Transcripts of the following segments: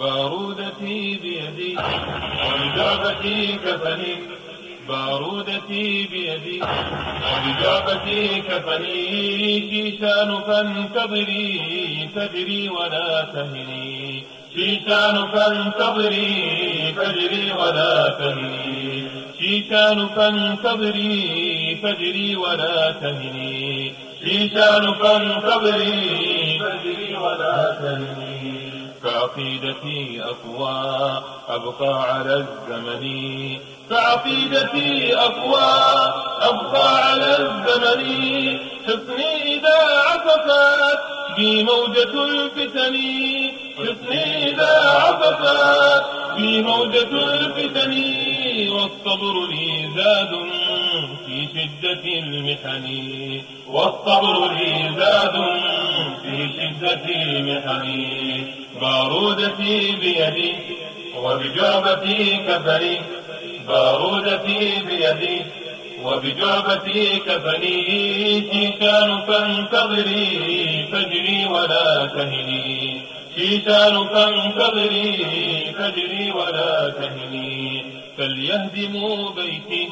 بارودتي بيدي. وبجابتي كفني. بارودتي بيدي. وبجابتي كفني. شيشان فانتظري. فجري ولا تهني. شيشان فانتظري. فجري ولا تهني. شيشان فانتظري. فجري ولا تهني. شيشان فانتظري. فجري ولا تهني. فعقيدتي أقوى أبقى على الزمن. فعقيدتي أقوى أبقى على الزمن. حصني إذا عطفت بي موجة الفتن. حصني إذا عطفت بي موجة الفتن. والصبر لي زاد في شدة المحن. والصبر لي زاد في شدة المحن. بارودتي بيدي وبجعبتي كفني. بارودتي بيدي وبجعبتي كفني. شيشان فانتظري فجري ولا تهني. شيشان فانتظري فجري ولا تهني فليهدموا بيتي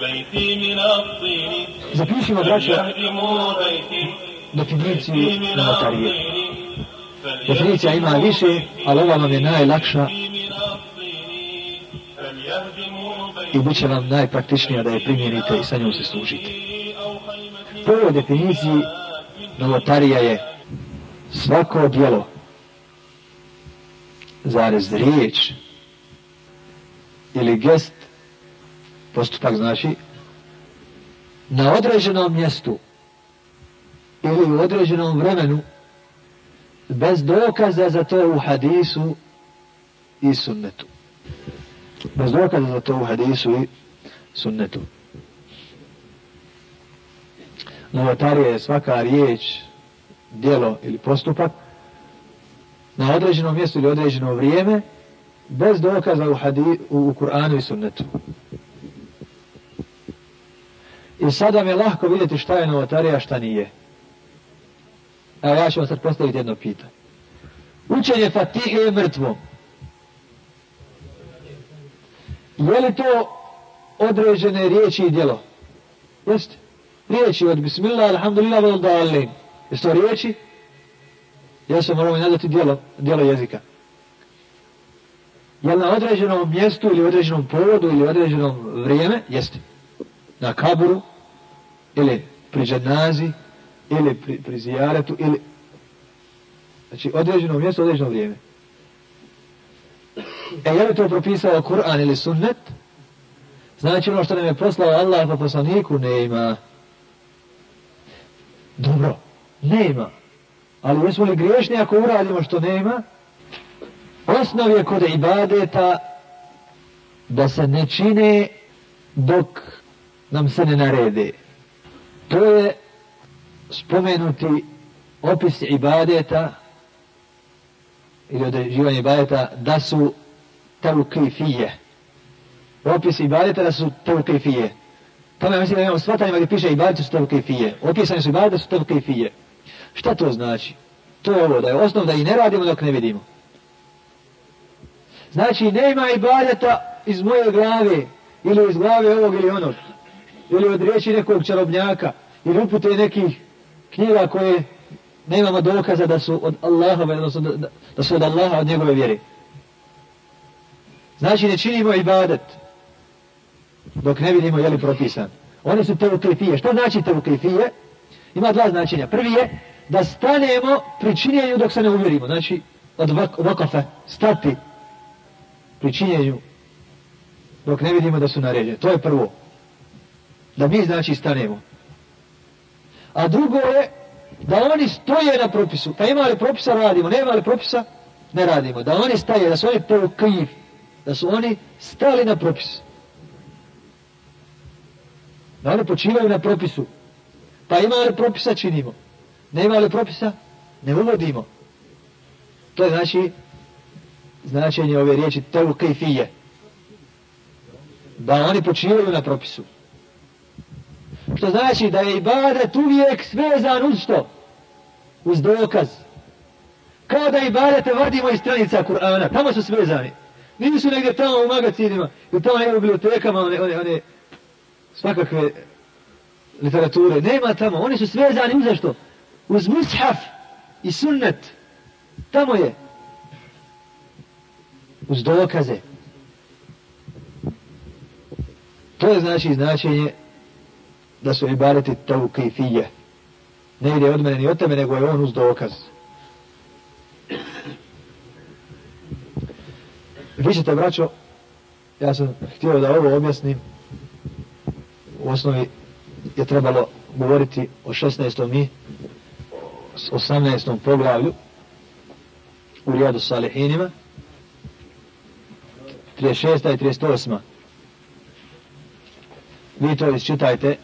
بيتي من الطين Zapišimo, braćo, فليهدموا بيتي definiciju بيتي من novotarije. الطين Definicija ima više, ali ova vam je najlakša i bit će vam najpraktičnija da je primjenite i sa njom se služite. Po ovoj definiciji novotarija je svako dijelo zarez riječ ili gest postupak znači na određenom mjestu ili u određenom vremenu bez dokaza za to u hadisu i sunnetu. Bez dokaza za to u hadisu i sunnetu. Novotarija je svaka riječ, dijelo ili postupak na određenom mjestu ili određeno vrijeme bez dokaza u, hadi, u, u Kur'anu i sunnetu. I sada mi je lahko vidjeti šta je novotarija, šta nije. Evo ja ću vam sad postaviti jedno pitanje. Učenje Fatihe je mrtvo. Je li to određene riječi i djelo? Jeste. Riječi od Bismillah, Alhamdulillah, vel dalim. Jeste to riječi? Ja se moramo nadati dijelo, dijelo jezika. Jel na određenom mjestu ili određenom povodu ili određenom vrijeme? Jeste. Na kaburu ili pri dženazi ili pri, pri zijaretu ili znači određeno mjesto, određeno vrijeme. E je li to propisao Kur'an ili sunnet? Znači ono što nam je poslao Allah po poslaniku ne ima. Dobro, ne ima. Ali jesmo li griješni ako uradimo što nema? Osnov je kod ibadeta da se ne čine dok nam se ne narede. To je spomenuti opis ibadeta ili određivanje ibadeta da su telukifije. Opis ibadeta da su telukifije. Tome mislim da imamo svatanje gdje piše ibadete su telukifije. Opisani su ibadete su telukifije. Šta to znači? To je ovo, da je osnov da i ne radimo dok ne vidimo. Znači, nema ibadeta iz moje glave, ili iz glave ovog ili onog, ili od riječi nekog čarobnjaka, ili upute nekih knjiga koje nemamo dokaza da su od Allaha, odnosno da, da, su od Allaha, od njegove vjere. Znači, ne činimo ibadet dok ne vidimo je li propisan. One su teuklifije. Što znači teuklifije? Ima dva značenja. Prvi je da stanemo pri činjenju dok se ne uvjerimo. Znači, od vakafe, stati pri činjenju dok ne vidimo da su naređene. To je prvo. Da mi znači stanemo. A drugo je da oni stoje na propisu. Pa ima li propisa radimo, nema li propisa ne radimo. Da oni staje, da su oni kriv, da su oni stali na propis. Da oni počivaju na propisu. Pa ima li propisa činimo. Nema li propisa ne uvodimo. To je znači značenje ove riječi tevkifije. Da oni počivaju na propisu. Što znači da je ibadet uvijek svezan uz što? Uz dokaz. Kao da i vadimo iz stranica Kur'ana. Tamo su svezani. Nisu negdje tamo u magacinima. Ili tamo negdje u bibliotekama. One, one, one svakakve literature. Nema tamo. Oni su svezani uz što? Uz mushaf i sunnet. Tamo je. Uz dokaze. To je znači značenje da su ibareti tavukifije. Ne ide od mene ni od tebe, nego je on uz dokaz. Vi ćete, braćo, ja sam htio da ovo objasnim. U osnovi je trebalo govoriti o 16. i 18. poglavlju u Rijadu Salihinima. 36. i 38. Vi to isčitajte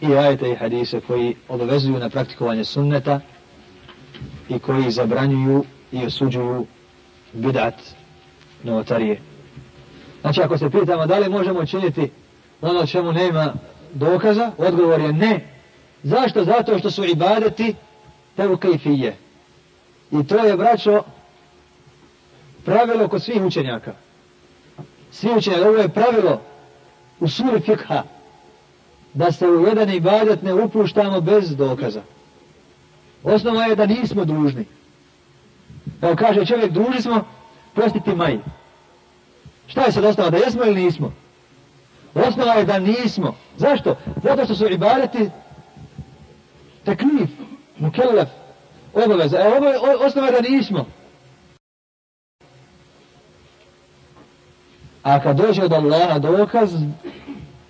i ajete i hadise koji obavezuju na praktikovanje sunneta i koji zabranjuju i osuđuju bidat novotarije. Znači, ako se pitamo da li možemo činiti ono čemu nema dokaza, odgovor je ne. Zašto? Zato što su ibadeti tebu kajfije. I to je, braćo, pravilo kod svih učenjaka. Svi učenjaka, ovo je pravilo u suri fikha da se u jedan ibadet ne upuštamo bez dokaza. Osnova je da nismo dužni. Evo kaže čovjek, dužni smo prostiti maj. Šta je sad osnova, da jesmo ili nismo? Osnova je da nismo. Zašto? Zato što su ibadeti teklif, mukellef, obaveza. E, ovo je osnova da nismo. A kad dođe od Allaha dokaz,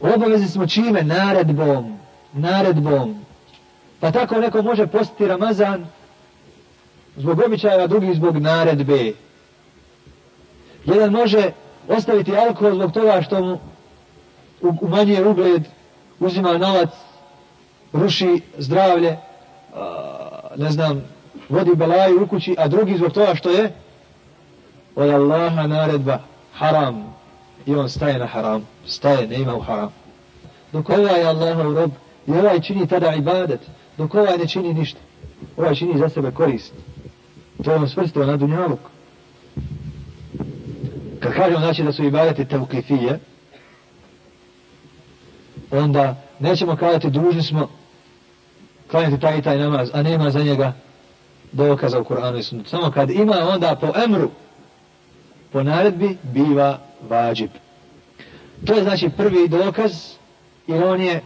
obavezi smo čime? Naredbom. Naredbom. Pa tako neko može postiti Ramazan zbog običaja, drugi zbog naredbe. Jedan može ostaviti alkohol zbog toga što mu umanjuje ugled, uzima novac, ruši zdravlje, ne znam, vodi belaju u kući, a drugi zbog toga što je od Allaha naredba haram i on staje na haram, staje, ne ima u haram. Dok ovaj je Allahov rob i ovaj čini tada ibadet, dok ovaj ne čini ništa, ovaj čini za sebe korist. To je on svrstio na dunjaluk. Kad kažemo znači da su ibadeti tevkifije, onda nećemo kazati dužni smo klanjati taj i taj namaz, a nema za njega dokaza u Kur'anu i Sunnetu. Samo kad ima onda po emru, po naredbi, biva vađib. To je znači prvi dokaz i on je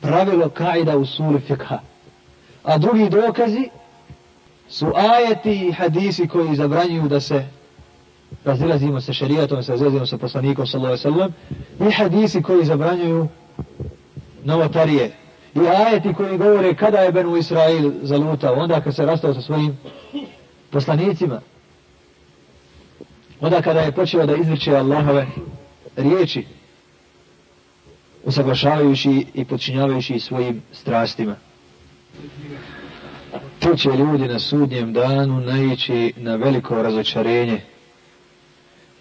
pravilo kaida u suri fikha. A drugi dokazi su ajeti i hadisi koji zabranjuju da se razilazimo sa šerijatom, se razilazimo sa poslanikom sallallahu alejhi ve sellem i hadisi koji zabranjuju novotarije i ajeti koji govore kada je Benu Israil zalutao, onda kad se rastao sa svojim poslanicima onda kada je počeo da izvrće Allahove riječi usaglašavajući i počinjavajući svojim strastima. Tu će ljudi na sudnjem danu naići na veliko razočarenje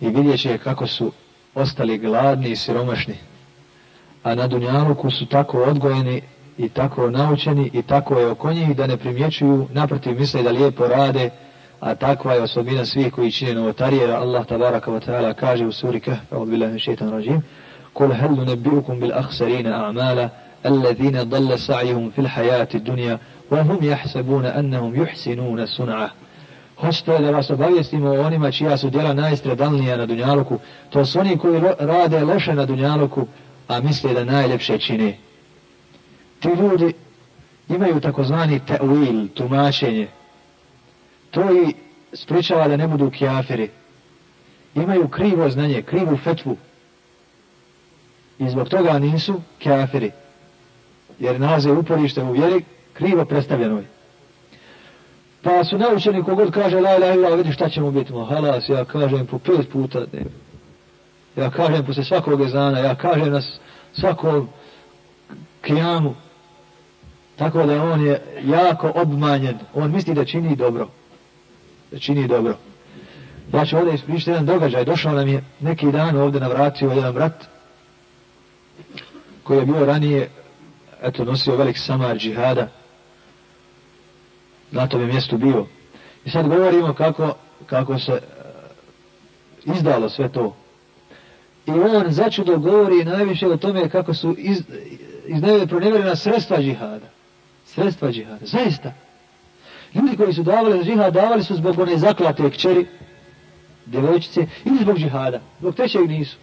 i vidjet će kako su ostali gladni i siromašni. A na Dunjaluku su tako odgojeni i tako naučeni i tako je oko njih da ne primjećuju, naprotiv misle da lijepo rade, a takva je osobina svih koji čine novotarije, Allah tabaraka wa ta'ala kaže u suri kahfa, od bilahi šeitan rađim, kul hellu nebiukum bil ahsarina a'mala, allazina dalla sa'ihum fil hajati dunja, wa hum jahsebuna annahum juhsinuna sun'a. Hoćete da vas obavijestimo o onima čija su djela najstradalnija na Dunjaluku, to su oni koji rade loše na Dunjaluku, a misle da najljepše čine. Ti ljudi imaju takozvani te'wil, tumačenje, to i spričava da ne budu kjafiri. Imaju krivo znanje, krivu fetvu. I zbog toga nisu kjafiri. Jer nalaze uporište u vjeri krivo predstavljenoj. Pa su naučeni kogod kaže la ilaha illa, vidi šta ćemo biti halas, ja kažem po pet puta ne. Ja kažem posle svakog ezana, ja kažem na svakom kijamu. Tako da on je jako obmanjen. On misli da čini dobro da čini dobro. Ja ću ovdje ispričati jedan događaj. Došao nam je neki dan ovdje navratio jedan brat koji je bio ranije eto, nosio velik samar džihada na tom je mjestu bio. I sad govorimo kako, kako se eh, izdalo sve to. I on začudo govori najviše o tome kako su iz, iznajeli pronevjerena sredstva džihada. Sredstva džihada. Zaista. Ljudi koji su davali za džihad, davali su zbog one zaklate kćeri, djevojčice, ili zbog džihada. Zbog trećeg nisu.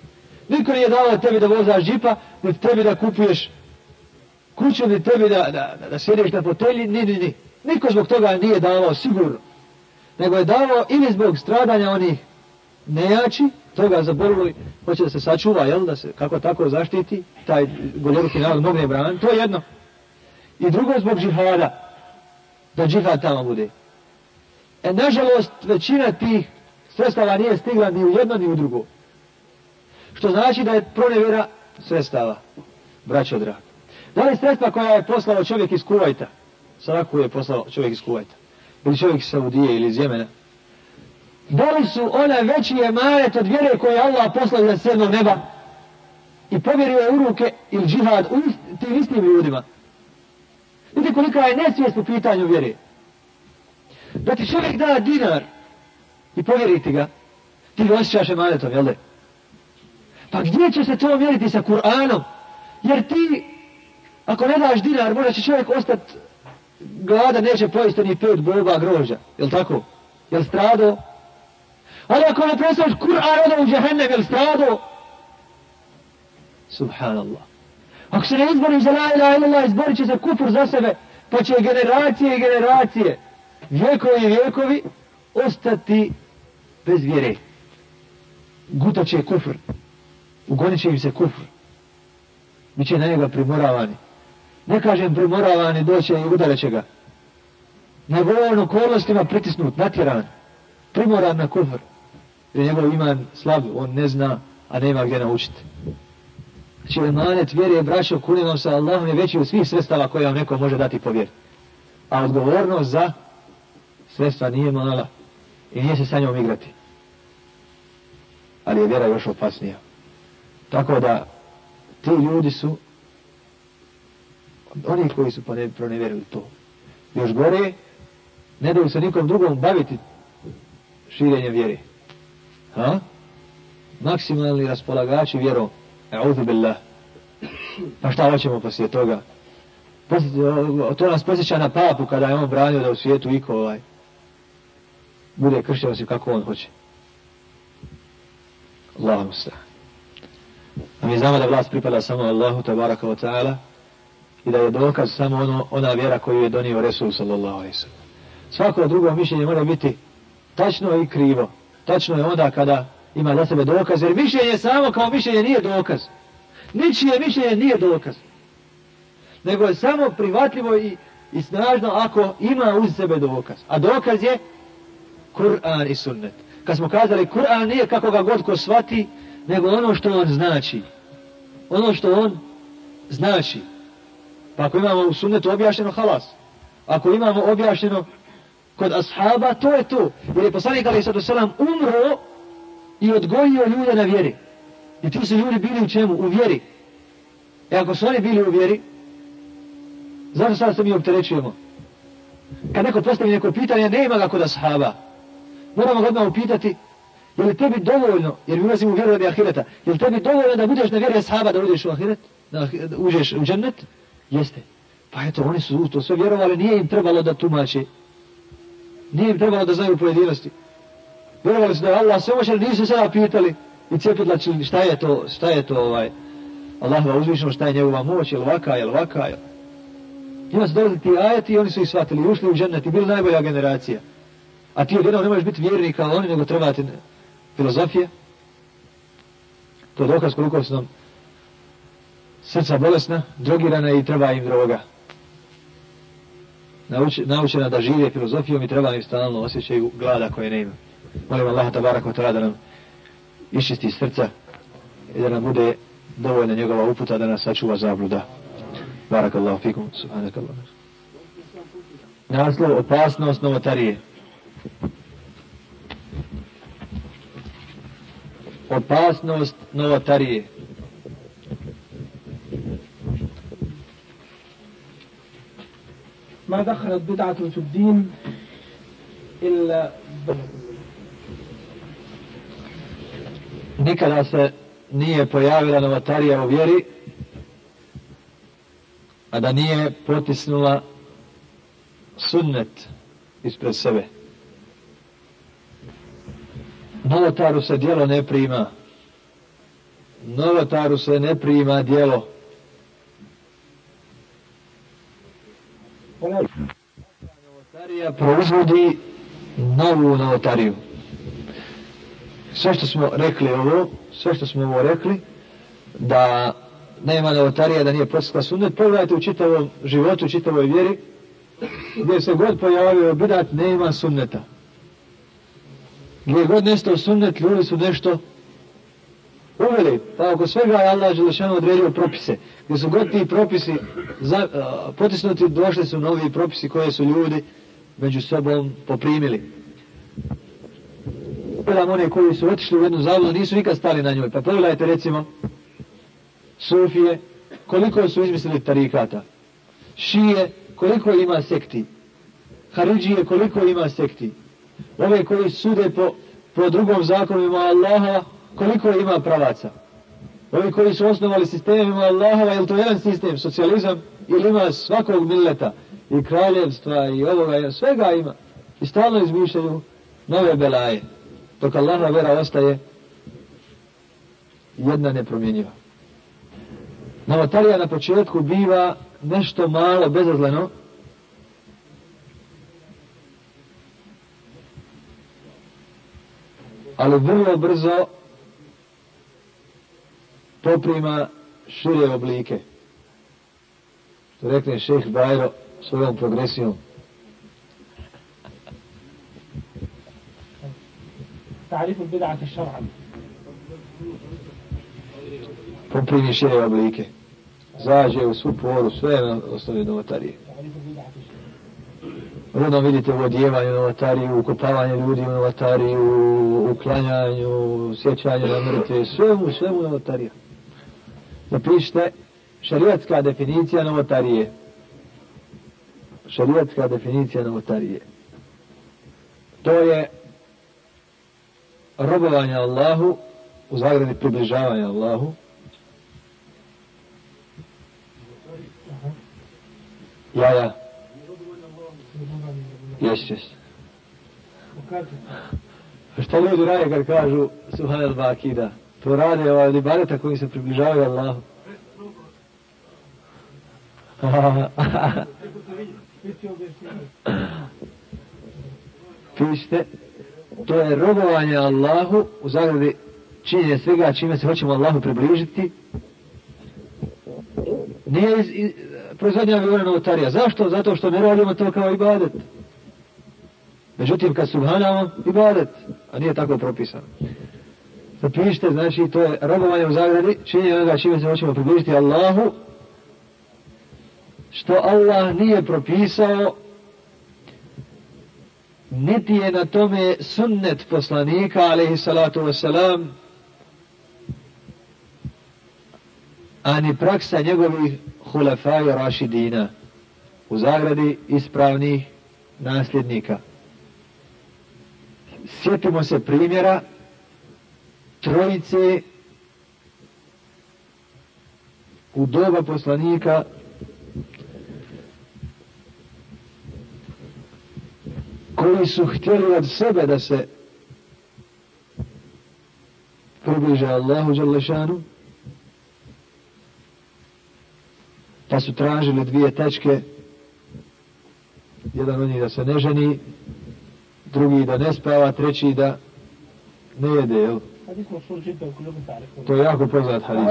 Niko nije davao tebi da vozaš džipa, ni tebi da kupuješ kuću, ni tebi da, da, da, da sjediš na fotelji, ni, ni, ni. Niko zbog toga nije davao, sigurno. Nego je davao ili zbog stradanja onih nejači, toga zaborili, hoće da se sačuva, jel, da se kako tako zaštiti, taj goloruki narod mogne bran, to je jedno. I drugo zbog džihada, da džihad tamo bude. E, nažalost, većina tih sredstava nije stigla ni u jedno ni u drugo. Što znači da je pronevjera sredstava, braćo drag. Da li sredstva koja je poslao čovjek iz Kuvajta, svaku je poslao čovjek iz Kuvajta, ili čovjek iz Saudije ili iz Jemena, da li su ona veći emanet od vjere koje Allah poslao za sedmog neba i povjerio je u ruke ili džihad u tim istim ljudima. Vidite kolika je nesvijest u pitanju vjere. Da ti čovjek da dinar i povjeriti ga, ti ga osjećaš emanetom, jel de? Pa gdje će se to mjeriti sa Kur'anom? Jer ti, ako ne daš dinar, možda će čovjek ostati glada, neće pojesti ni pet boba groža. Jel tako? Jel strado? Ali ako ne predstavljaš Kur'an, onda u džahennem, jel strado? Subhanallah. Ako se ne izboriš za la ilaha illallah, izborit će se kufur za sebe, pa će generacije i generacije, vjekovi i vjekovi, ostati bez vjere. Gutat će kufr. Ugonit će im se kufr. Biće na njega primoravani. Ne kažem primoravani, doće i udarat će ga. Nego on okolnostima pritisnut, natjeran. Primoran na kufr. Jer njegov iman slab, on ne zna, a nema gdje naučiti. Znači, emanet vjere, braćo, kunem sa Allahom je veći od svih sredstava koje vam neko može dati po vjeri. A odgovornost za sredstva nije mala i nije se sa njom igrati. Ali je vjera još opasnija. Tako da, ti ljudi su oni koji su proneverili to. Još gore, ne daju se nikom drugom baviti širenjem vjere. Ha? Maksimalni raspolagači vjerom. A'udhu billah. Pa šta hoćemo poslije toga? Poslije, to nas posjeća na papu kada je on branio da u svijetu iko ovaj bude kršćan osim kako on hoće. Allahu se. A mi znamo da vlast pripada samo Allahu tabaraka wa ta'ala i da je dokaz samo ono, ona vjera koju je donio Resul sallallahu alaihi sallam. Svako drugo mišljenje mora biti tačno i krivo. Tačno je onda kada ima za sebe dokaz, jer mišljenje samo kao mišljenje nije dokaz. Ničije mišljenje nije dokaz. Nego je samo privatljivo i, i snažno ako ima uz sebe dokaz. A dokaz je Kur'an i sunnet. Kad smo kazali Kur'an nije kako ga god ko svati, nego ono što on znači. Ono što on znači. Pa ako imamo u sunnetu objašnjeno halas. Ako imamo objašnjeno kod ashaba, to je to. Jer je poslanik Ali Sadu Salam umro i odgojio ljude na vjeri. I tu su ljudi bili u čemu? U vjeri. E ako su oni bili u vjeri, zašto sad se mi opterećujemo? Kad neko postavi neko pitanje, nema ga kod ashaba. Moramo ga odmah upitati, je li tebi dovoljno, jer mi ulazimo u vjeru radi ahireta, je li tebi dovoljno da budeš na vjeri ashaba da uđeš u ahiret, da uđeš u džennet? Jeste. Pa eto, oni su to sve vjerovali, nije im trebalo da tumače. Nije im trebalo da znaju pojedinosti. Vjerovali su da je Allah sve moćan, nisu sada pitali i cijepidlačili šta je to, šta je to ovaj, Allahova uzvišeno, šta je njegova moć, je li vaka, je li vaka, je li. Ima dolazili ti ajati i oni su ih shvatili, ušli u džennet i bili najbolja generacija. A ti odjednom ne možeš biti vjernik kao oni, nego trebati filozofije. To je dokaz koliko su nam srca bolesna, drogirana i treba im droga. Nauči, naučena da žive filozofijom i treba im stalno osjećaju glada koje ne imaju. Molim Allah tabarak wa ta'ala da nam iščisti srca i da nam bude dovoljna njegova uputa da nas sačuva zabluda. Barak Allah fikum, subhanak Allah. Naslov opasnost novotarije. Opasnost novotarije. ما دخلت بدعة في الدين إلا nikada se nije pojavila novatarija u vjeri, a da nije potisnula sunnet ispred sebe. Novotaru se dijelo ne prima. Novotaru se ne prima dijelo. Novotarija proizvodi novu novotariju. Sve što smo rekli ovo, sve što smo ovo rekli, da nema novotarija, da nije potisla sunnet, pogledajte u čitavom životu, u čitavoj vjeri, gdje se god pojavio bidat, nema sunneta. Gdje god nešto sunnet, ljudi su nešto uveli. Pa oko svega je Allah Želešanu odredio propise. Gdje su god ti propisi za, potisnuti, došli su novi propisi koje su ljudi među sobom poprimili pogledamo one koji su otišli u jednu zavolu, nisu nikad stali na njoj. Pa pogledajte recimo, Sufije, koliko su izmislili tarikata. Šije, koliko ima sekti. Haridžije, koliko ima sekti. Ove koji sude po, po drugom zakonu ima Allaha, koliko ima pravaca. Ovi koji su osnovali sistemima Allahova, je li to jedan sistem, socijalizam, ili ima svakog mileta, i kraljevstva, i ovoga, svega ima. I stalno izmišljaju nove belaje. Dok Allaha vera ostaje jedna nepromjenjiva. Novotarija na početku biva nešto malo bezazleno, ali vrlo brzo poprima šire oblike. Što rekne šeh Bajro svojom progresijom. تعريف البدعة شرعا Poprimi šire oblike. Zađe u svu poru, sve na osnovi novotarije. تعريف البدعة شرعا Rodno vidite u odjevanju novotariju, ukopavanje ljudi u novotariju, uklanjanju, sjećanju na mrtve, svemu, svemu novotarija. Napišite šariatska definicija novotarije. Šariatska definicija novotarije. To je robovanja Allahu u zagradi približavanja Allahu. Ja ja. Jes jes što ljudi rade kad kažu suhan al bakida to rade ovaj libaneta koji se približavaju Allahu. Pišite to je robovanje Allahu u zagradi činjenje svega čime se hoćemo Allahu približiti. Nije iz, iz, proizvodnja aviona novotarija. Zašto? Zato što ne radimo to kao ibadet. Međutim, kad subhanamo, ibadet, a nije tako propisano. Zapišite, znači, to je robovanje u zagradi, činjenje onoga čime se hoćemo približiti Allahu, što Allah nije propisao, niti je na tome sunnet poslanika, alaihi salatu wasalam, ani praksa njegovih hulefaju rašidina, u zagradi ispravnih nasljednika. Sjetimo se primjera trojice u doba poslanika koji su htjeli od sebe da se približe Allahu Đalešanu, pa su tražili dvije tačke, jedan od njih da se ne ženi, drugi da ne spava, treći da ne jede, jel? To je jako poznat hadis.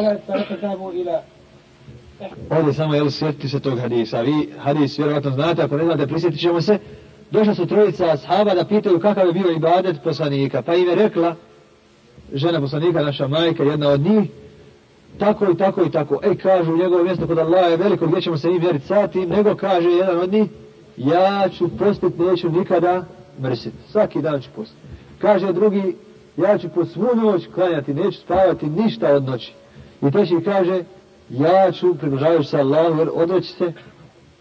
Ovdje samo jel sjetiti se tog hadisa. Vi hadis vjerovatno znate, ako ne znate, prisjetit ćemo se došla su trojica ashaba da pitaju kakav je bio ibadet poslanika. Pa im je rekla žena poslanika naša majka jedna od njih tako i tako i tako. E, kažu njegovo mjesto kod Allaha je veliko gdje ćemo se mi vjeriti. Sati nego kaže jedan od njih ja ću postiti neću nikada mrsiti svaki dan ću postit. kaže drugi ja ću po svu noć klanjati neću spavati ništa od noći. I treći kaže ja ću približavajući se Allahu jer odreći se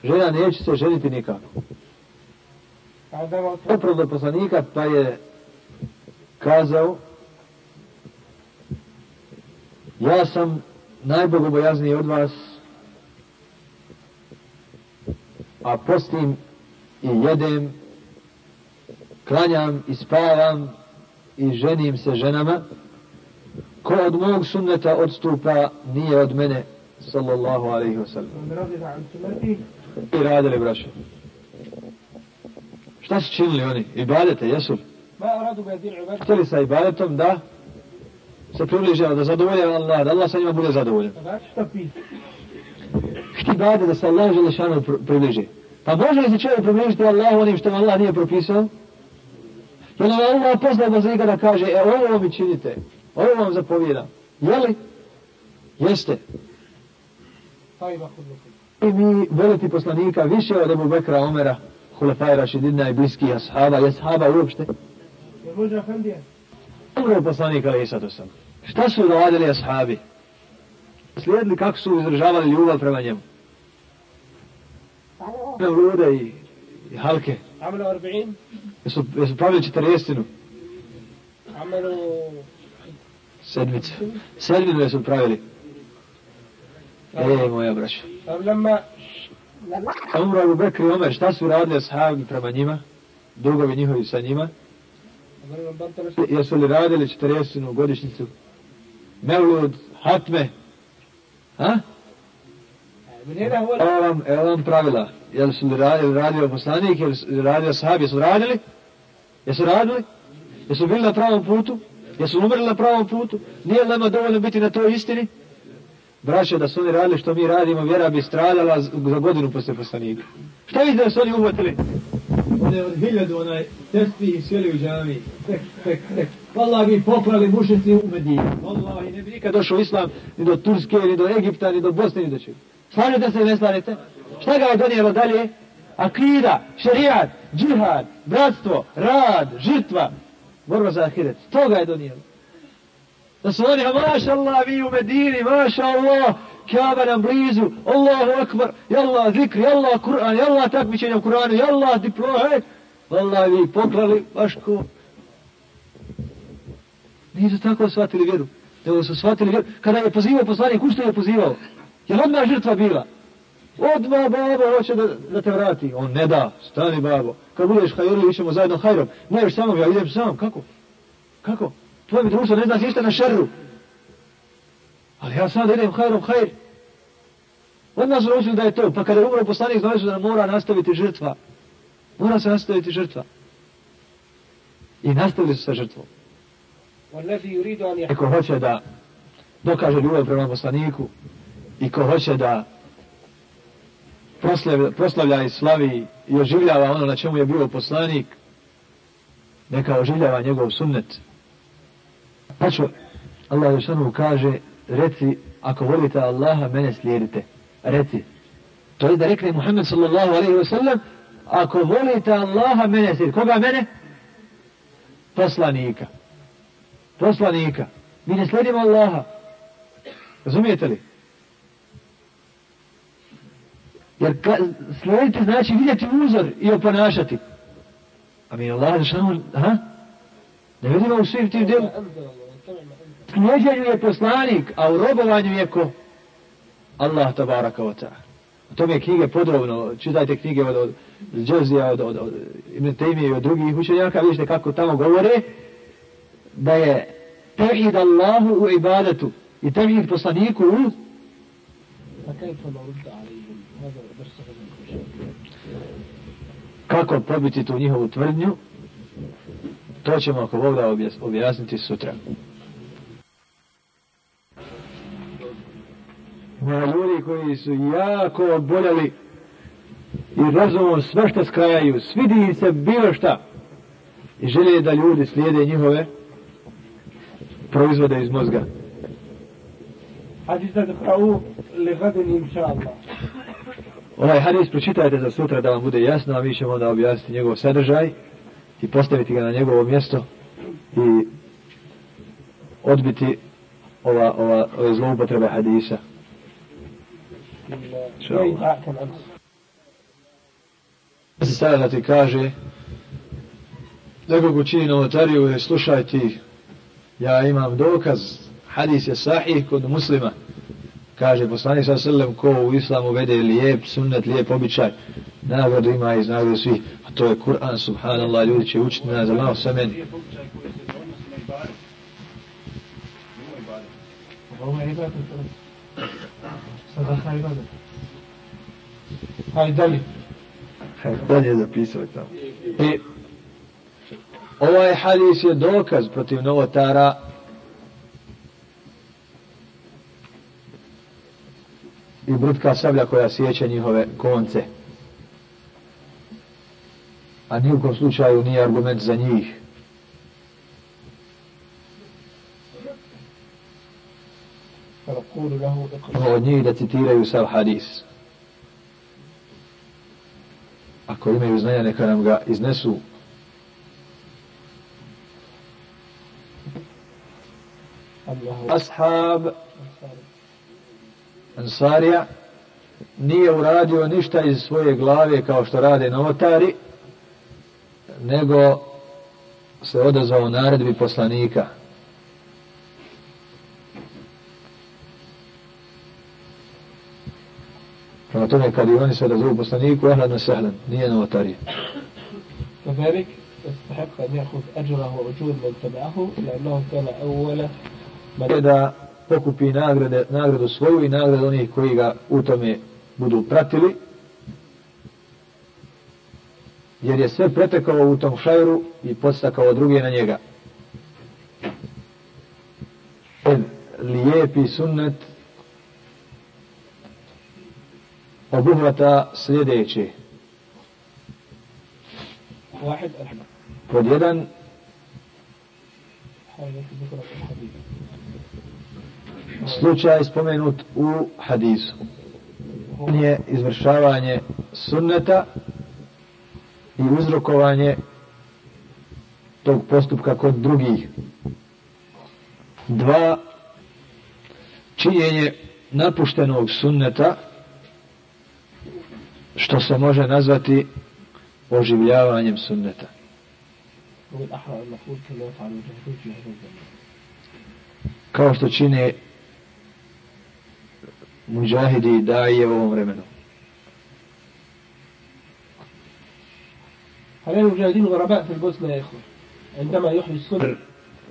žena neće se ženiti nikako opravdao poslanika, pa je kazao ja sam najbogobojazniji od vas, a postim i jedem, klanjam i spavam i ženim se ženama, ko od mog sunneta odstupa nije od mene, sallallahu alaihi wa sallam. I radili braće. Šta su činili oni? Ibadete, jesu? Htjeli sa ibadetom da se približava, da zadovolja Allah, da Allah sa njima bude zadovoljen. Htjeli bade da se Allah žele šanu približi. Pa može li se čovjek približiti Allah onim što Allah nije propisao? Jel vam Allah poznao da zriga da kaže, e ovo mi činite, ovo vam zapovjeda. Jeli? Jeste. I mi voliti poslanika više od Ebu Bekra, Omera, Hulefaj Rašidina i bliski ashaba i ashaba uopšte. Umro poslanik Ali Isatu sam. Šta su radili ashabi? Slijedili kako su izražavali ljubav prema njemu. Ne urode i, i halke. Amelu Arbi'in. Jesu, jesu pravili četiriestinu. Amelu... Sedmicu. Sedminu jesu pravili. Ej, moja braća. Amelu Pa umro Abu Bekri Omer, šta su radili ashabi prema njima? Drugovi njihovi sa njima? Jesu li radili 40. godišnicu? Melud, Hatme? Ha? Elam, elam pravila. Jel su li radili, radili poslanik, jel su radili ashabi, jesu radili? Jesu radili? Jesu bili na pravom putu? Jesu umrli na pravom putu? Nije li nama dovoljno biti na toj istini? Braće, da su oni radili što mi radimo, vjera bi stradala za godinu posle poslanika. Šta vidite da su oni uhvatili? One od hiljadu, onaj, testi i sjeli u džami. Tek, tek, tek. Bi poklali mušnici u Medinu. Wallahi, ne bi nikad došao islam ni do Turske, ni do Egipta, ni do Bosne, ni do čega. Slažete se ili ne slažete? Šta ga je donijelo dalje? Akida, šerijat, džihad, bratstvo, rad, žrtva, borba za ahiret. To ga je donijelo. Da su oni, maša Allah, vi u Medini, maša Allah, Kaaba nam blizu, Allahu akbar, jalla zikr, jalla Kur'an, jalla takmičenja u Kur'anu, jalla diploma, hej. Wallahi, vi poklali, baš ko. Nisu tako shvatili vjeru. Nego su shvatili vjeru. Kada je pozivao poslanik, u što je pozivao? Je odmah žrtva bila? Odmah babo hoće da, da te vrati. On ne da, stani babo. Kad budeš hajru, ićemo zajedno hajrom. Ne još samo, ja idem sam. Kako? Kako? Tvoje mi društvo ne znaš ništa na šerru. Ali ja sad idem hajrom hajr. Od nas naučili da je to. Pa kada je umro poslanik, znali su da mora nastaviti žrtva. Mora se nastaviti žrtva. I nastavili su sa žrtvom. Eko hoće da dokaže ljubav prema poslaniku i ko hoće da proslavlja, proslavlja i slavi i oživljava ono na čemu je bio poslanik, neka oživljava njegov sunnet. Pa Allah Žešanu kaže, reci, ako volite Allaha, mene slijedite. Reci. To je da rekne Muhammed sallallahu alaihi wa sallam, ako volite Allaha, mene slijedite. Koga mene? Poslanika poslanika. Mi ne sledimo Allaha. Razumijete li? Jer ka, slediti znači vidjeti uzor i oponašati. A mi Allah Žešanu, ha? Ne vidimo u svim tim delu vođenju je poslanik, a u robovanju je ko? Allah tabara kao ta. O tome je knjige podrobno, čitajte knjige od, od Džezija, od, od, od Ibn i od drugih učenjaka, vidite kako tamo govore, da je tevhid Allahu u ibadetu i tevhid poslaniku u... Pa kako pobiti tu njihovu tvrdnju? To ćemo ako Bog da objasniti sutra. Ima ljudi koji su jako oboljeli i razumom sve što skrajaju, svidi im se bilo šta i žele da ljudi slijede njihove proizvode iz mozga. Hadis da se pravu lehaden inša Allah. Ovaj hadis pročitajte za sutra da vam bude jasno, a mi ćemo da objasniti njegov sadržaj i postaviti ga na njegovo mjesto i odbiti ova, ova, ova zloupotreba hadisa sada da ti kaže nekog učini novotariju i slušaj ti ja imam dokaz hadis je sahih kod muslima. Kaže poslanik sa sallam ko u islamu vede lijep sunnet, lijep običaj nagradu ima iz nagradu svi a to je Kur'an subhanallah ljudi će učiti na za malo samen ovo je ibadet. Sadaka ibadet. Hajde dalje. dalje zapisao tamo i ovaj hadis je dokaz protiv novotara i brutka sablja koja sjeća njihove konce. A nijukom slučaju nije argument za njih. od njih da citiraju sav hadis. Ako imaju znanja, neka nam ga iznesu. Ashab Ansarija nije uradio ništa iz svoje glave kao što rade notari, nego se odazvao naredbi poslanika. Prema tome, kad i oni se odazovu poslaniku, ehlan na sehlan, nije novotarija. كذلك يستحق أن يأخذ أجره وأجور من تبعه لأنه كان أول من Je da pokupi nagrade, nagradu svoju i nagradu onih koji ga u tome budu pratili, jer je sve pretekao u tom šajru i podstakao druge na njega. Jer lijepi sunnet obuhvata sljedeće. Pod jedan slučaj spomenut u hadisu. On je izvršavanje sunneta i uzrokovanje tog postupka kod drugih. Dva, činjenje napuštenog sunneta što se može nazvati oživljavanjem sunneta. Kao što čine muđahidi i daje u ovom vremenu.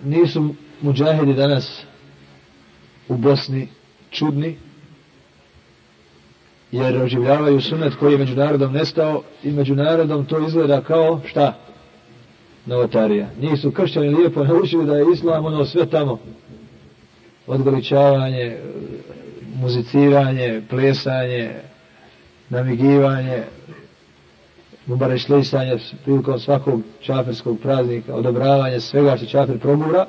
Nisu muđahidi danas u Bosni čudni, jer oživljavaju sunet koji je međunarodom nestao i međunarodom to izgleda kao šta? Novotarija. Nisu kršćani lijepo naučili da je islam ono sve tamo. Odgoličavanje, muziciranje, plesanje, namigivanje, mubarešlisanje prilikom svakog čaferskog praznika, odobravanje svega što čafer probura,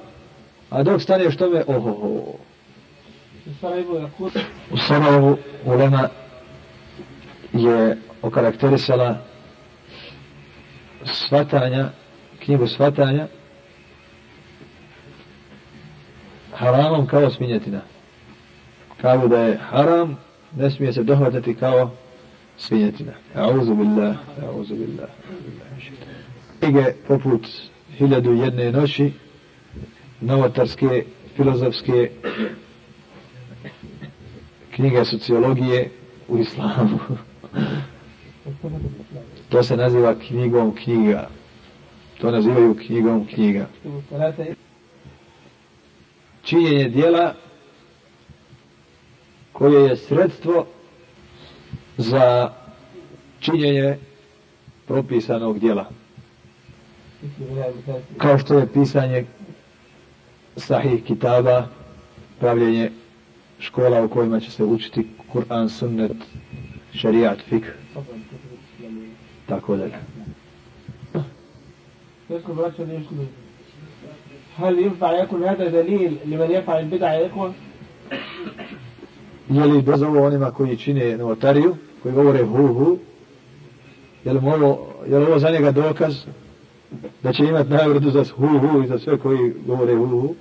a dok stane još tome, ohoho. U Sarajevu, u Lema, je okarakterisala svatanja, knjigu svatanja haramom kao svinjetina. Kažu da je haram, ne smije se dohvatati kao svinjetina. A'udhu billah, a'udhu billah. Knjige poput hiljadu jedne noći, novotarske, filozofske, knjige sociologije u islamu. To se naziva knjigom knjiga. To nazivaju knjigom knjiga. Činjenje dijela koje je sredstvo za činjenje propisanog dijela. Kao što je pisanje sahih kitaba, pravljenje škola u kojima će se učiti Kur'an, Sunnet, šarijat, fik, طبعا الكتب الإسلامية tako dalje. يذكر براءة يشكر هل ينفع يكون هذا دليل لمن يفعل البدع يا إخوة؟ Je li dozvolo onima koji čine novotariju, koji govore hu hu, je li, ovo, je li ovo za njega dokaz da će imati nagradu za hu hu i za sve koji govore hu hu?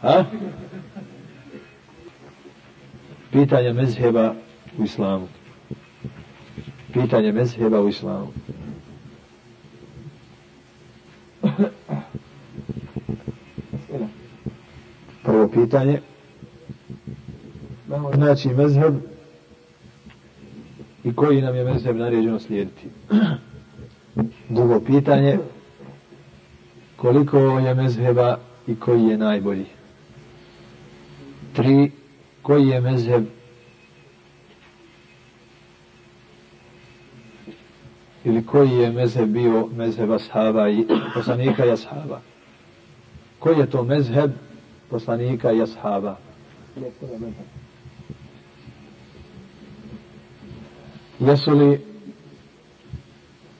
Ha? Pitanje mezheba u islamu. Pitanje mezheba u islamu. Prvo pitanje. Znači mezheb i koji nam je mezheb naređeno slijediti. Drugo pitanje. Koliko je mezheba i koji je najbolji? Tri. Koji je mezheb ili koji je mezheb bio mezheb ashaba i poslanika i ashaba. Koji je to mezheb poslanika i ashaba? Jesu li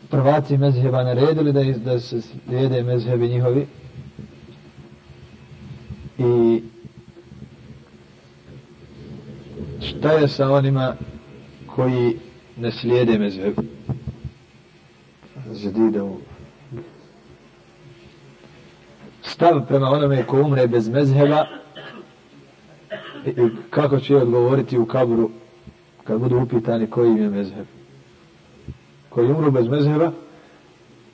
prvaci mezheba naredili da, da se slijede mezhebi njihovi? I šta je sa onima koji ne slijede mezhebi? Ždide u stav prema onome ko umre bez mezheba i kako će odgovoriti u kaburu kad budu upitani koji im je mezheb. Koji umru bez mezheba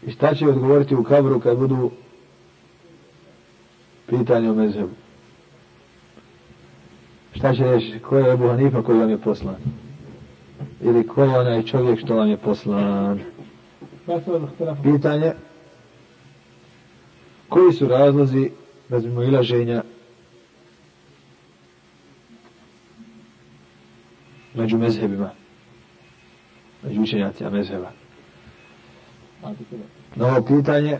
i šta će odgovoriti u kaburu kad budu pitanje o mezhebu. Šta će reći, ko je Ebu Hanifa koji vam je poslan? Ili ko je onaj čovjek što vam je poslan? pitanje koji su razlozi razmimo ilaženja među mezhebima među učenjacima mezheba? Na ovo pitanje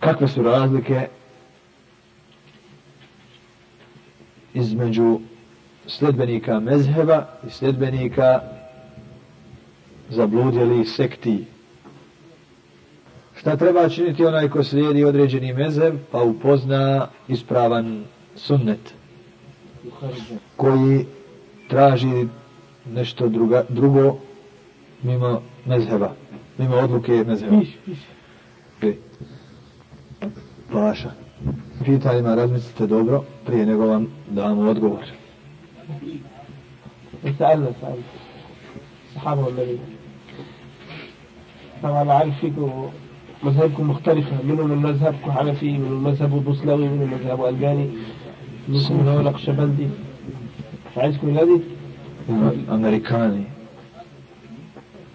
kakve su razlike između sledbenika mezheba i sledbenika zabludjeli sekti. Šta treba činiti onaj ko slijedi određeni mezem, pa upozna ispravan sunnet, koji traži nešto druga, drugo mimo mezheba, mimo odluke mezheba. E, Paša, pitanjima razmislite dobro, prije nego vam damo odgovor. Sa'alna, sa'alna. Sahamu Allah. طبعا عارف فيكم مذهبكم مختلفة منهم مذهبكم حنفي منهم مذهب بوصلوي منهم مذهب ألباني منكم اللي هو نقشبندي عايزكم الذي Amerikani.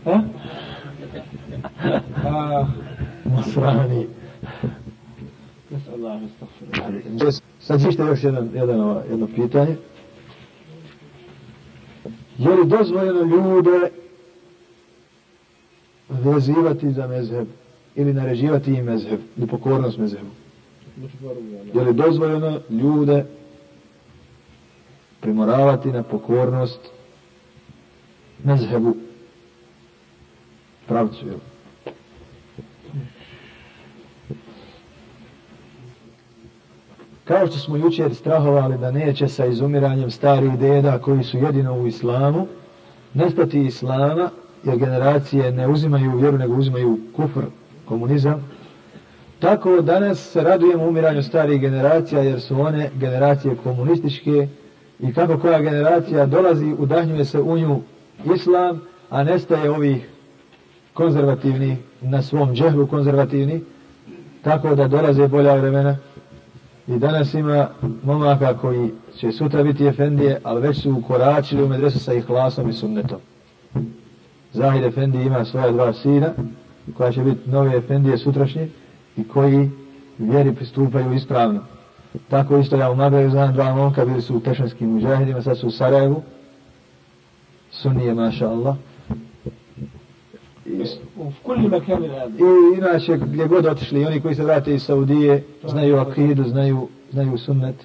ها؟ آه Nasrani. نسأل الله أن يستغفر. Sad ćete još jedan, jedan, jedno pitanje. Je li dozvoljeno ljude vezivati za mezheb ili naređivati im mezheb nepokornost pokornost mezhebu. Je li dozvoljeno ljude primoravati na pokornost mezhebu? Pravcu je kao što smo jučer strahovali da neće sa izumiranjem starih deda koji su jedino u islamu nestati islama jer generacije ne uzimaju vjeru, nego uzimaju kufr, komunizam, Tako danas se radujemo umiranju starih generacija jer su one generacije komunističke i kako koja generacija dolazi, udahnjuje se u nju islam, a nestaje ovih konzervativni na svom džehlu konzervativni, tako da dolaze bolja vremena. I danas ima momaka koji će sutra biti efendije, ali već su ukoračili u medresu sa ihlasom i sunnetom. Zahid Efendi ima svoje dva sina, koja će biti nove Efendije sutrašnje i koji vjeri pristupaju ispravno. Tako isto ja u Magreju znam dva momka, bili su u Tešanskim muđahidima, sad su u Sarajevu, sunije, maša Allah. I, i inače, gdje god otišli, oni koji se vrate iz Saudije, znaju akidu, znaju, znaju sunnet.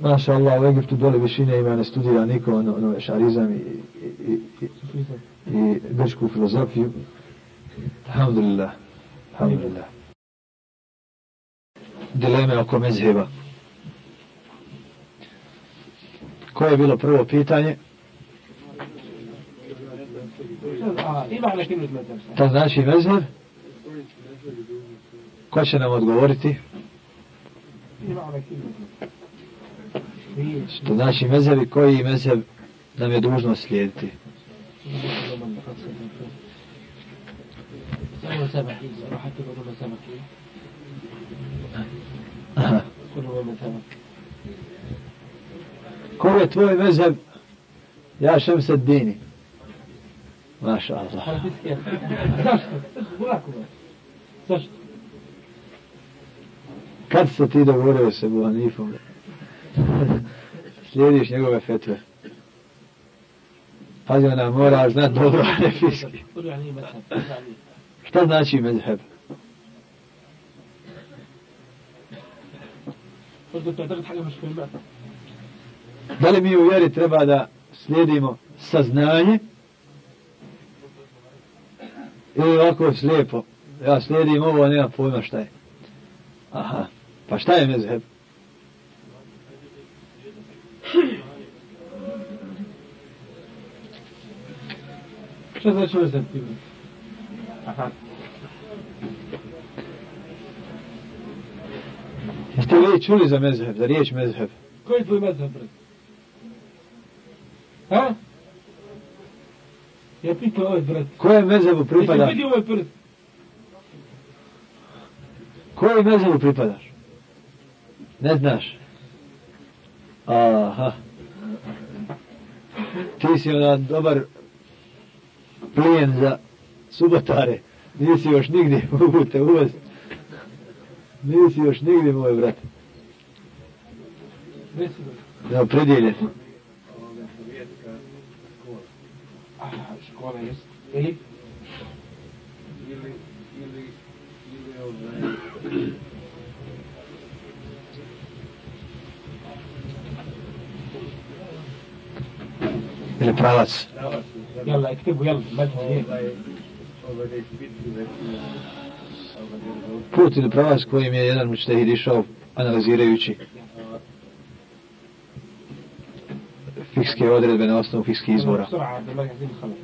Maša Allah, u Egiptu dole višine ima, ne studira niko, ono, ono šarizam i, i, i, i i grčku filozofiju. Alhamdulillah. Alhamdulillah. Dileme oko mezheba. Koje je bilo prvo pitanje? Ta znači mezheb? Ko će nam odgovoriti? Ima. To znači mezebi koji mezeb nam je dužno slijediti. Ko je tvoj mezeb? Ja šem se dini. Maša Allah. Zašto? Zašto? Kad se ti dogovorio se Buhanifom? slijediš njegove fetve. Pazi, ona mora znat dobro hanefijski. Šta znači medheb? Da li mi u vjeri treba da slijedimo saznanje? Ili ovako slijepo? Ja slijedim ovo, a nema pojma šta je. Aha, pa šta je mezheb? Šta znači mezheb ti? Aha. Jeste li čuli za mezheb, za riječ mezheb? Koji je tvoj mezheb, brat? Ha? Ja pitam ovaj, brat. Kojem mezhebu pripada? Jesi vidio ovaj prst? Koji mezhebu pripadaš? Ne znaš? Aha. Ti si ona dobar plijen za subotare. Nisi još nigdje, mogu te uvesti. Nisi još nigdje, moj brat. Da, predijelje se. Škola je ili pravac. pravac jel, ektivu, jel, među nije. Put ili pravac kojim je jedan mučtehid išao analizirajući fikske odredbe na osnovu fikske izvora.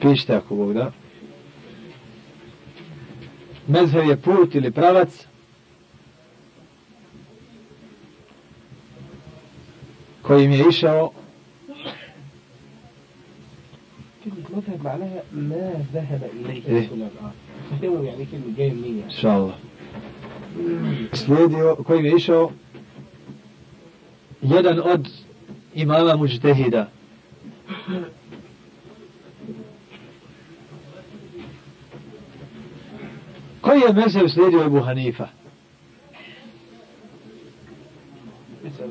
Pišite ako Bog da. Mezheb je put ili pravac kojim je išao مذهب معناها ما ذهب إليه إيه؟ يعني كلمة جاي منين يعني. إن شاء الله سليديو كوي إيشو jedan od imama muđtehida. ابو حنيفه mezheb slijedio Ebu Hanifa? Mislim,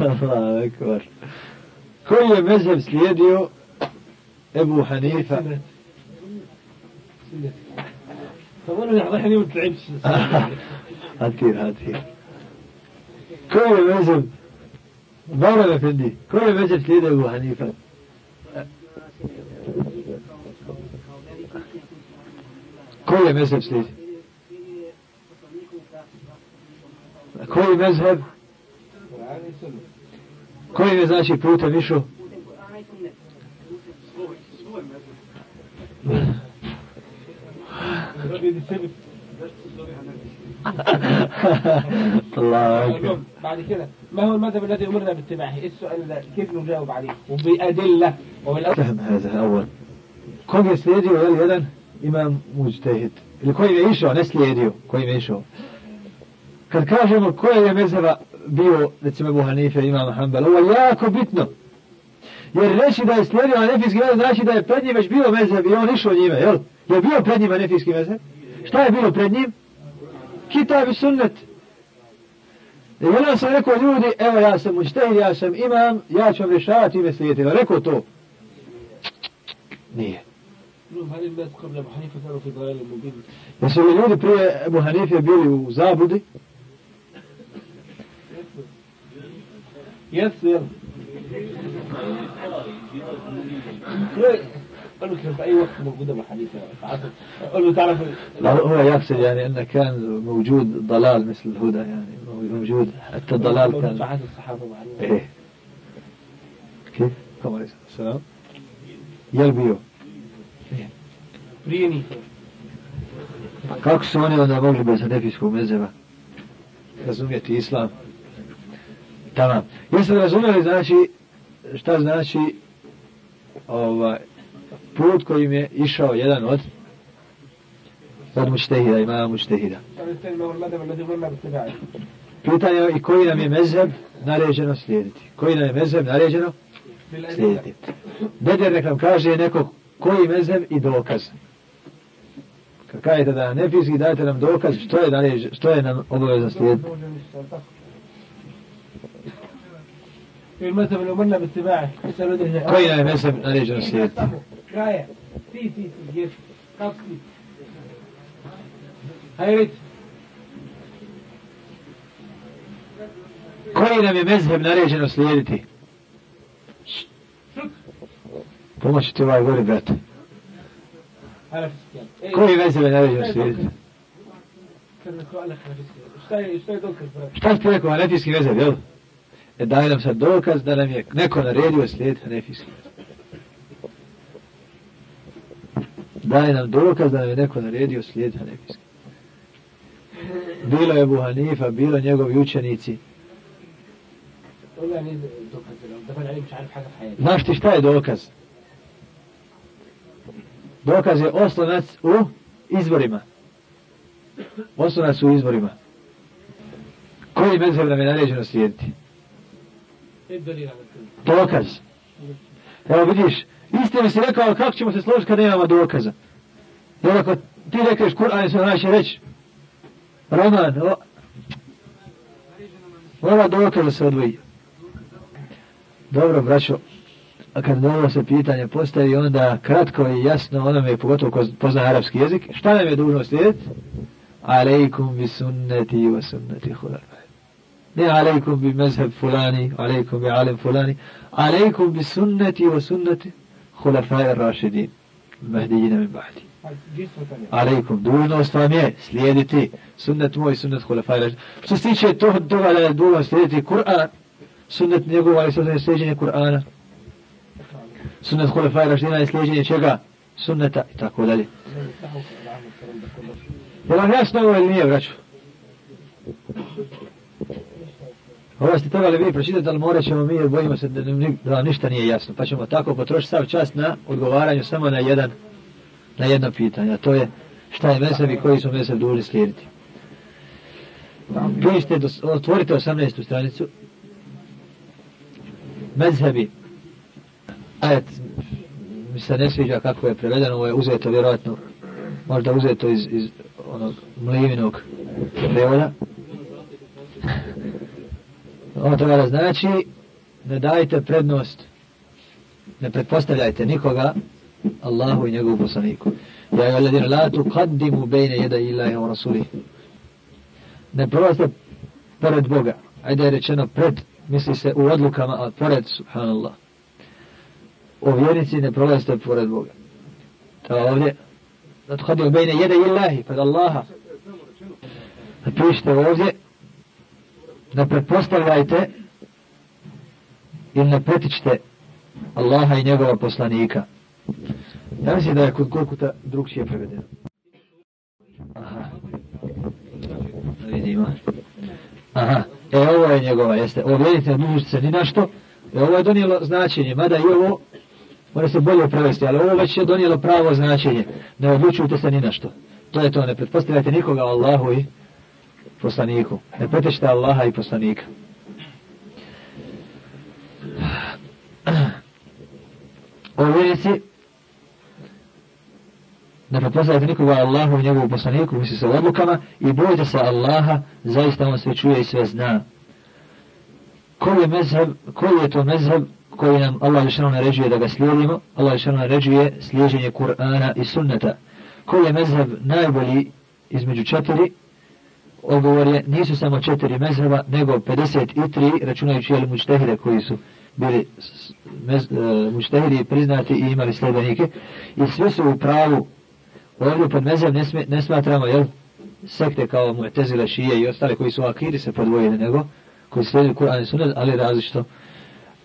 الله أكبر. كل مذهب سليديو أبو حنيفة. طب أنا لحظة حني هاتير هاتير كل مذهب ضرب فندي كل مذهب سليديو أبو حنيفة. كل مذهب سليديو كل مذهب Koje je znači puta višo? الله بعد كده ما هو المذهب الذي أمرنا باتباعه؟ السؤال ده كيف نجاوب عليه؟ وبأدلة وبالأفهم هذا أول كون يسليدي ولا يدا إمام مجتهد اللي كون يعيشه نسليديو كون يعيشه كان kažemo koje je mezheba bio, recimo Ebu Hanife, Imam Hanbel. Ovo je jako bitno. Jer reći da je slijedio Hanefijski mezheb znači da je pred njim već bio mezheb i on išao njime, jel? Je bio pred njim Hanefijski mezheb? Šta je bilo pred njim? Kitab i sunnet. I jedan sam rekao ljudi, evo ja sam učitelj, ja sam imam, ja ću vam rješavati ime slijedite. Ja rekao to. Nije. Jesu li ljudi prije Ebu Hanife bili u zabludi? يس يلا قالوا كان في أي وقت موجود ابو حنيفه في عصر قال له تعرف هو يقصد يعني أن كان موجود ضلال مثل الهدى يعني. موجود حتى الضلال كان عهد الصحابة إيه. كيف؟ كما عليه السلام يلبيو بريني. Kako su oni onda mogli bez Hanefijskog mezheba? razumjeti islam. Tamam. Jeste li znači šta znači ovaj put kojim je išao jedan od od mučtehida, imama mučtehida. Pitanje je i koji nam je mezheb naređeno slijediti. Koji nam je mezheb naređeno slijediti. Beder nek nam kaže neko koji mezheb i dokaz. Kad kažete da ne fizik, dajte nam dokaz što je, naređe, što je nam obavezno slijediti. في المذهب الأمنا باتباعه. اسأل أدري هنا قرينا يا مذهب أنا يجرى السيد. قاية في في في. قصدي هاي ريت قرينا يا مذهب أنا يجرى السيد شك. بمش اتباعي غير بات. إيه. كوي مذهب أنا يجرى السيد كان نقول لك مذهب شتاي شتاي دوكر شتاي تلك وعلى تيسكي مذهب يلا. ne daje nam sad dokaz da nam je neko naredio slijed Hanefijski mezheb. Daje nam dokaz da nam je neko naredio slijed Hanefijski mezheb. Bilo je Buhanifa, bilo njegovi učenici. Znaš ti šta je dokaz? Dokaz je oslonac u izborima. Oslonac u izborima. Koji mezheb nam je naređeno slijediti? Dokaz. Evo vidiš, isto mi si rekao, ali kako ćemo se složiti kad nemamo dokaza? Jer ako ti rekeš Kur'an se se najće reći, Roman, o, ova dokaza se odvoji. Dobro, braćo, a kad dobro se pitanje postavi, onda kratko i jasno onome, pogotovo ko pozna arapski jezik, šta nam je dužno slijediti? Alejkum bi sunneti wa sunneti hulak. إيه، عليكم بمذهب فلاني عليكم بعالم فلاني عليكم بسنتي وسنة خلفاء الراشدين المهديين من بعدي. عليكم. دور نوستامي سليدتي سنة موي سنة خلفاء الراشدين. سستين شيء تهدو على دور سليدتي قرآن. سنة نيقو عليه الصلاة والسلام قرآن. سنة خلفاء الراشدين عليه الصلاة والسلام سنة تاكو دالي يلا ناس نوال نيه براشو Ovo ste trebali vi pročitati, ali morat ćemo mi, jer bojimo se da, da vam ništa nije jasno. Pa ćemo tako potrošiti sav čas na odgovaranju samo na jedan, na jedno pitanje, a to je šta je mezheb i koji su mezheb dužni slijediti. Pišite, dos- otvorite 18. stranicu. Mezhebi. Ajet mi se ne sviđa kako je prevedeno, ovo je uzeto vjerojatno, možda uzeto iz, iz onog mlivinog prevoda. Ovo treba znači da znači, ne dajte prednost, ne pretpostavljajte nikoga Allahu i njegovu poslaniku. Ja je ladina, la tu kaddimu bejne jeda ilaha wa rasulih. Ne prolazite pored Boga. Ajde je rečeno pred, misli se u odlukama, a pored, subhanallah. O vjernici ne prolazite pored Boga. To ovdje, la tu kaddimu bejne jeda ilahi, pred Allaha. Napišite ovdje, ne pretpostavljajte ili ne pretičte Allaha i njegova poslanika. Ja mislim da je kod Kurkuta drugčije prevedeno. Aha. Da vidimo. Aha. E, ovo je njegova, jeste. Ovo vidite, ne se ni na što. E, ovo je donijelo značenje, mada i ovo mora se bolje prevesti, ali ovo već je donijelo pravo značenje. Ne odlučujte se ni na što. To je to, ne pretpostavljajte nikoga Allahu i poslaniku. Ne pretečite Allaha i poslanika. O vjerici, ne prepoznajte nikoga Allahu i njegovu poslaniku, misli se odlukama, i bojite se Allaha, zaista on sve čuje i sve zna. Koji je mezheb, koji je to mezheb koji nam Allah Žešanu naređuje da ga slijedimo? Allah Žešanu naređuje slijeđenje Kur'ana i sunneta. Koji je mezheb najbolji između četiri? Odgovor je, nisu samo četiri mezheba, nego 53, računajući jel mučtehide koji su bili mez, e, mučtehidi priznati i imali sljedenike. I sve su u pravu. Ovdje pod mezheb ne, ne smatramo, jel, sekte kao Mu'tezile, Šije i ostale koji su akiri se podvojili, nego koji slijedili Kur'an i Sunnet, ali različito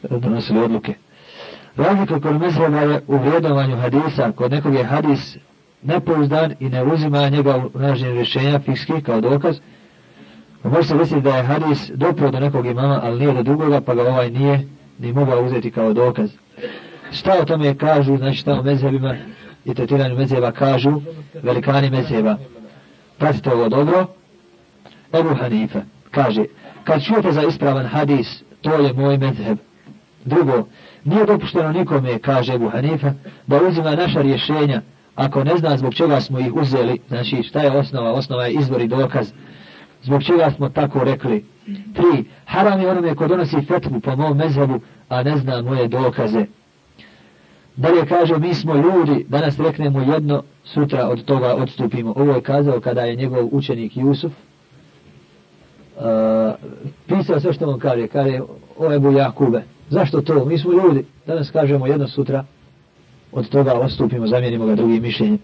e, donosili odluke. Razlika kod mezheba je u vrijedovanju hadisa. Kod nekog je hadis nepouzdan i ne uzima njega u nažnje rješenja fikskih kao dokaz. Može se desiti da je hadis dopro do nekog imama, ali nije do drugoga, pa ga ovaj nije ni mogao uzeti kao dokaz. Šta o tome kažu, znači šta o mezhebima i tretiranju mezheba kažu, velikani mezheba. Pratite ovo dobro. Ebu Hanife kaže, kad čujete za ispravan hadis, to je moj mezheb. Drugo, nije dopušteno nikome, kaže Ebu Hanife, da uzima naša rješenja, ako ne zna zbog čega smo ih uzeli, znači šta je osnova, osnova je izvor i dokaz, zbog čega smo tako rekli. Tri, haram je onome ko donosi fetvu po mom mezhebu, a ne zna moje dokaze. Dalje kaže, mi smo ljudi, danas reknemo jedno, sutra od toga odstupimo. Ovo je kazao kada je njegov učenik Jusuf, uh, pisao sve što on kaže, kaže, o Ebu Jakube, zašto to? Mi smo ljudi, danas kažemo jedno sutra, od toga odstupimo, zamijenimo ga drugim mišljenjem.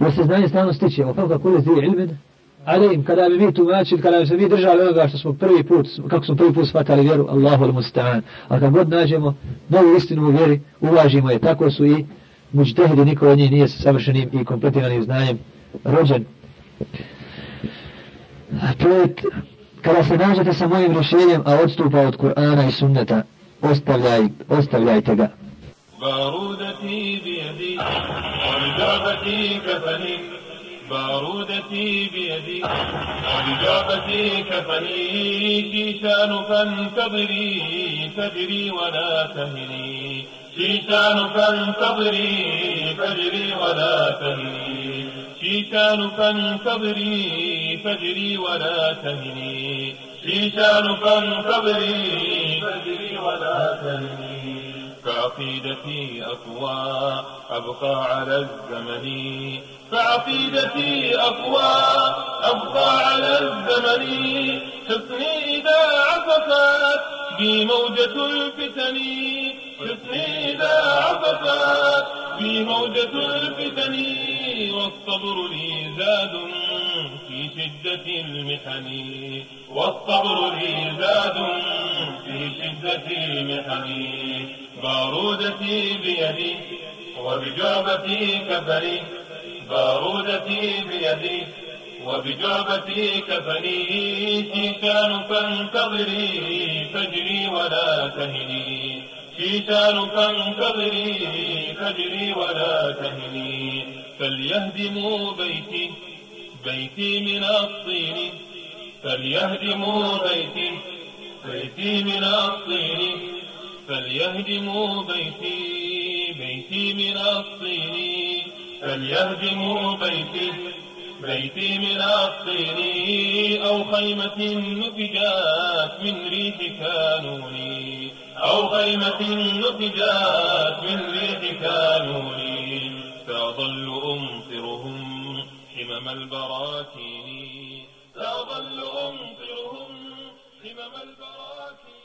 Da se znanje stalno stiče, o kako kule zdi ilmen, ali im, kada bi mi tumačili, kada bi se mi držali onoga što smo prvi put, kako smo prvi put shvatali vjeru, Allahu al-Musta'an. A kad god nađemo novu istinu u vjeri, uvažimo je. Tako su i muđtehidi, niko od njih nije savršenim i kompletiranim znanjem rođen. Pet, kada se nađete sa mojim rješenjem, a odstupa od Kur'ana i sunneta, ostavljaj, ostavljajte ga. بارودتي بيدي وبجعبتي كفني. بارودتي بيدي وبجعبتي كفني. شيشان فانتظري فجري ولا تهني. شيشان فانتظري فجري ولا تهني. شيشان فانتظري فجري ولا تهني. شيشان فانتظري فعقيدتي أقوى أبقى على الزمن. فعقيدتي أقوى أبقى على الزمن. حصني إذا عففت بي موجة الفتن. حصني إذا عففت بي موجة الفتن. والصبر لي زاد. في شدة المحن والصبر لي زاد في شدة المحن. بارودتي بيدي وبجعبتي كفني بارودتي بيدي وبجعبتي كفني شيشان فانتظري فجري ولا تهني. شيشان فانتظري فجري ولا تهني. فليهدموا بيتي بيتي من الطين فليهدموا بيتي. بيتي من الطين فليهدموا بيتي. بيتي من الطين فليهدموا بيتي. بيتي من الطين أو خيمة نتجات من ريح كانوني أو خيمة نتجات من ريح كانوني سأظل أمطرهم همم البراكين. لا ظل أمطرهم همم البراكين.